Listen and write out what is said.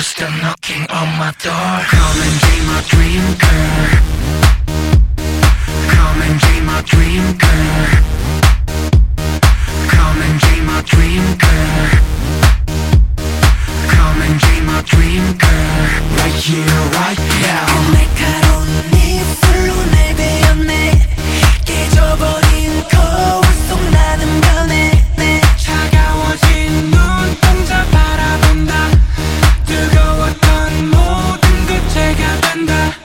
who's still knocking on my door. Come and be my dream girl. Come and be my dream girl. Come and be my dream girl. Come and be my dream girl. Right here, thunder.